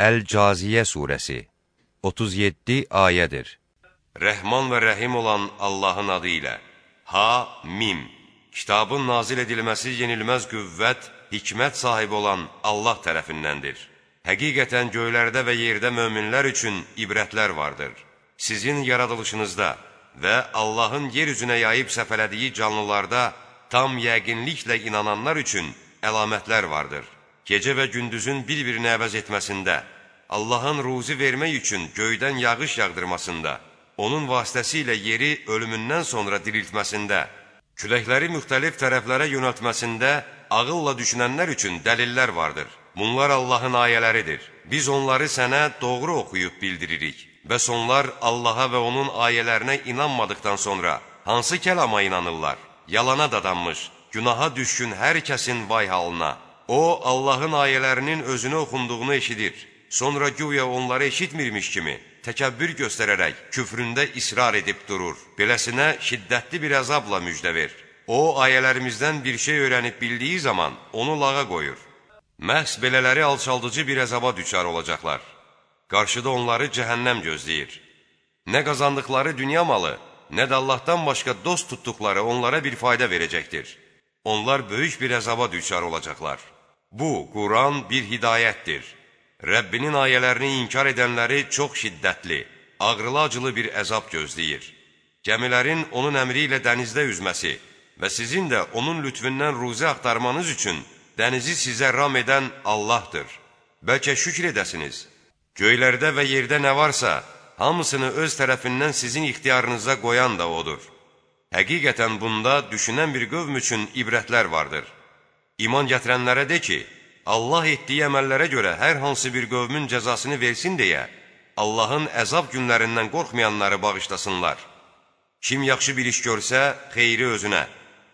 Əl-Caziyə surəsi 37 ayədir. Rəhman və Rəhim olan Allahın adı ilə Ha-Mim Kitabın nazil edilməsi yenilməz qüvvət, hikmət sahibi olan Allah tərəfindəndir. Həqiqətən göylərdə və yerdə möminlər üçün ibrətlər vardır. Sizin yaradılışınızda və Allahın yer üzünə yayıb səfələdiyi canlılarda tam yəqinliklə inananlar üçün əlamətlər vardır. Gecə və gündüzün bir-birini əvəz etməsində, Allahın ruzi vermək üçün göydən yağış yağdırmasında, onun vasitəsilə yeri ölümündən sonra diriltməsində, küləkləri müxtəlif tərəflərə yönəltməsində ağılla düşünənlər üçün dəlillər vardır. Bunlar Allahın ayələridir. Biz onları sənə doğru oxuyub bildiririk. Bəs onlar Allaha və onun ayələrinə inanmadıqdan sonra hansı kəlama inanırlar? Yalana dadanmış, günaha düşkün hər kəsin vay halına. O, Allahın ayələrinin özünü oxunduğunu eşidir. Sonra güya onları eşitmirmiş kimi təkəbbür göstərərək küfründə israr edib durur. Beləsinə şiddətli bir əzabla müjdə ver. O, ayələrimizdən bir şey öyrənib bildiyi zaman onu lağa qoyur. Məhz belələri alçaldıcı bir əzaba düçar olacaqlar. Qarşıda onları cəhənnəm gözləyir. Nə qazandıqları dünya malı, nə də Allahdan başqa dost tutduqları onlara bir fayda verəcəkdir. Onlar böyük bir əzaba düçar olacaqlar. Bu, Quran bir hidayətdir. Rəbbinin ayələrini inkar edənləri çox şiddətli, ağrılı-acılı bir əzab gözləyir. Gəmilərin onun əmri ilə dənizdə üzməsi və sizin də onun lütfündən ruzi axtarmanız üçün dənizi sizə ram edən Allahdır. Bəlkə şükr edəsiniz. Göylərdə və yerdə nə varsa, hamısını öz tərəfindən sizin ixtiyarınıza qoyan da odur. Həqiqətən bunda düşünən bir qövm üçün ibrətlər vardır. İman gətirənlərə de ki, Allah etdiyi əməllərə görə hər hansı bir qövmün cəzasını versin deyə, Allahın əzab günlərindən qorxmayanları bağışlasınlar. Kim yaxşı bir iş görsə, xeyri özünə,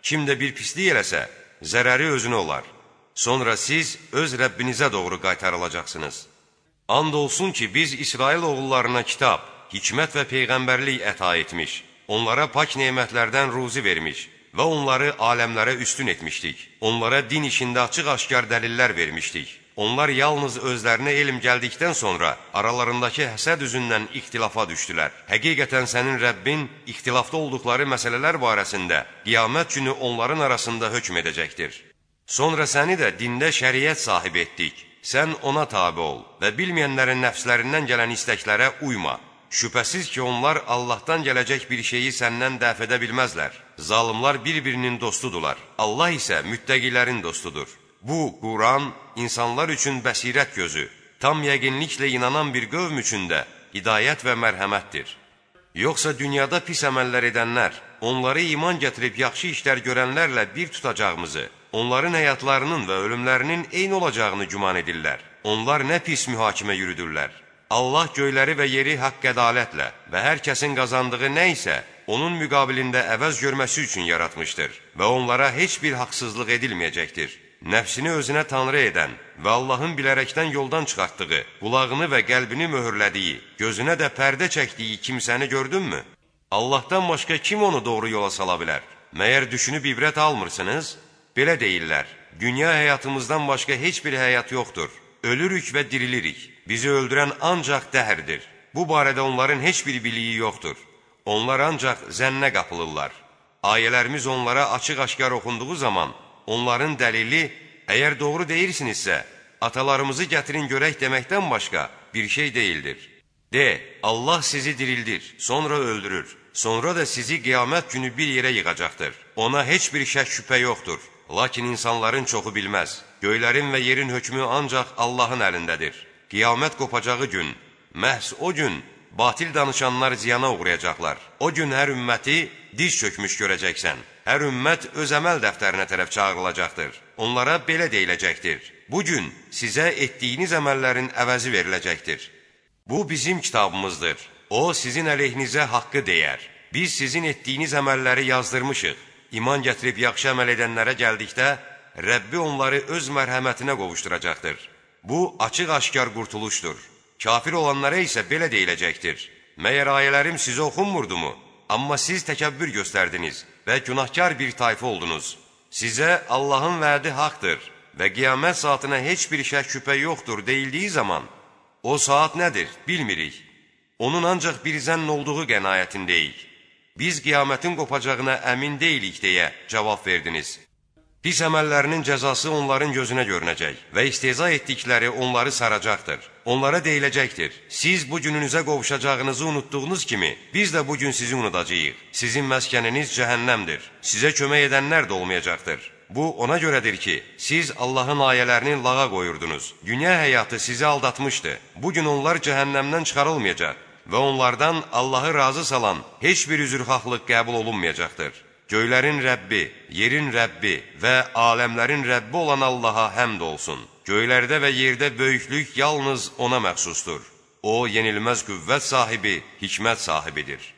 kim də bir pislik eləsə, zərəri özünə olar. Sonra siz öz Rəbbinizə doğru qaytarılacaqsınız. And olsun ki, biz İsrail oğullarına kitab, hikmət və peyğəmbərlik əta etmiş, onlara pak nemətlərdən ruzi vermiş, və onları aləmlərə üstün etmişdik. Onlara din işində açıq-aşkar dəlillər vermişdik. Onlar yalnız özlərinə elm gəldikdən sonra aralarındakı həsəd üzündən ixtilafa düşdülər. Həqiqətən sənin Rəbbin ixtilafda olduqları məsələlər barəsində qiyamət günü onların arasında hökm edəcəkdir. Sonra səni də dində şəriət sahibi etdik. Sən ona tabi ol və bilməyənlərin nəfslərindən gələn istəklərə uyma. Şübhəsiz ki, onlar Allahdan gələcək bir şeyi səndən dəf edə bilməzlər. Zalimlar bir-birinin dostudular. Allah isə müttəqilərin dostudur. Bu, Quran insanlar üçün bəsirət gözü, tam yəqinliklə inanan bir qövm üçün də hidayət və mərhəmətdir. Yoxsa dünyada pis əməllər edənlər, onları iman gətirib yaxşı işlər görənlərlə bir tutacağımızı, onların həyatlarının və ölümlərinin eyni olacağını güman edirlər. Onlar nə pis mühakimə yürüdürlər. Allah göyləri və yeri haqq ədalətlə və hər kəsin qazandığı nə isə onun müqabilində əvəz görməsi üçün yaratmışdır və onlara heç bir haqsızlıq edilməyəcəkdir. Nəfsini özünə tanrı edən və Allahın bilərəkdən yoldan çıxartdığı, qulağını və qəlbini möhürlədiyi, gözünə də pərdə çəkdiyi kimsəni gördünmü? Allahdan başqa kim onu doğru yola sala bilər? Məyər düşünüb ibrət almırsınız? Belə deyirlər, dünya həyatımızdan başqa heç bir həyat yoxdur. Ölürük və dirilirik. Bizi öldürən ancaq dəhərdir. Bu barədə onların heç bir biliyi yoxdur. Onlar ancaq zənnə qapılırlar. Ayələrimiz onlara açıq-aşkar oxunduğu zaman onların dəlili, əgər doğru deyirsinizsə, atalarımızı gətirin görək deməkdən başqa bir şey deyildir. De, Allah sizi dirildir, sonra öldürür, sonra da sizi qiyamət günü bir yerə yığacaqdır. Ona heç bir şək şübhə yoxdur. Lakin insanların çoxu bilməz. Göylərin və yerin hökmü ancaq Allahın əlindədir. Qiyamət qopacağı gün, məhz o gün batil danışanlar ziyana uğrayacaqlar. O gün hər ümməti diz çökmüş görəcəksən. Hər ümmət öz əməl dəftərinə tərəf çağırılacaqdır. Onlara belə deyiləcəkdir. Bu gün sizə etdiyiniz əməllərin əvəzi veriləcəkdir. Bu bizim kitabımızdır. O, sizin əleyhinizə haqqı deyər. Biz sizin etdiyiniz əməlləri yazdırmışıq. İman gətirib yaxşı əməl edənlərə gəldikdə, Rəbbi onları öz mərhəmətinə qovuşduracaqdır. Bu, açıq-aşkar qurtuluşdur. Kafir olanlara isə belə deyiləcəkdir. Məyər ayələrim sizə oxunmurdumu? Amma siz təkəbbür göstərdiniz və günahkar bir tayfa oldunuz. Sizə Allahın vədi haqdır və qiyamət saatına heç bir şək şübhə yoxdur deyildiyi zaman, O saat nədir? Bilmirik. Onun ancaq bir zənn olduğu qənaətindəyik. Biz qiyamətin qopacağına əmin deyilik deyə cavab verdiniz. Pis əməllərinin cəzası onların gözünə görünəcək və isteza etdikləri onları saracaqdır. Onlara deyiləcəkdir, siz bu gününüzə qovuşacağınızı unutduğunuz kimi, biz də bu gün sizi unudacağıq. Sizin məskəniniz cəhənnəmdir, sizə kömək edənlər də olmayacaqdır. Bu, ona görədir ki, siz Allahın ayələrini lağa qoyurdunuz. Dünya həyatı sizi aldatmışdı. Bugün onlar cəhənnəmdən çıxarılmayacaq və onlardan Allahı razı salan heç bir üzrxahlıq qəbul olunmayacaqdır. Göylərin Rəbbi, yerin Rəbbi və aləmlərin Rəbbi olan Allaha həmd olsun. Göylərdə və yerdə böyüklük yalnız ona məxsusdur. O, yenilməz qüvvət sahibi, hikmət sahibidir.